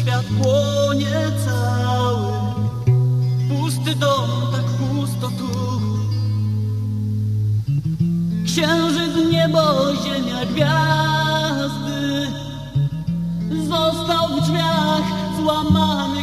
świat płonie cały. Pusty dom, tak pusto tu. Księżyc, niebo, ziemia, gwiazdy. Został w drzwiach złamany.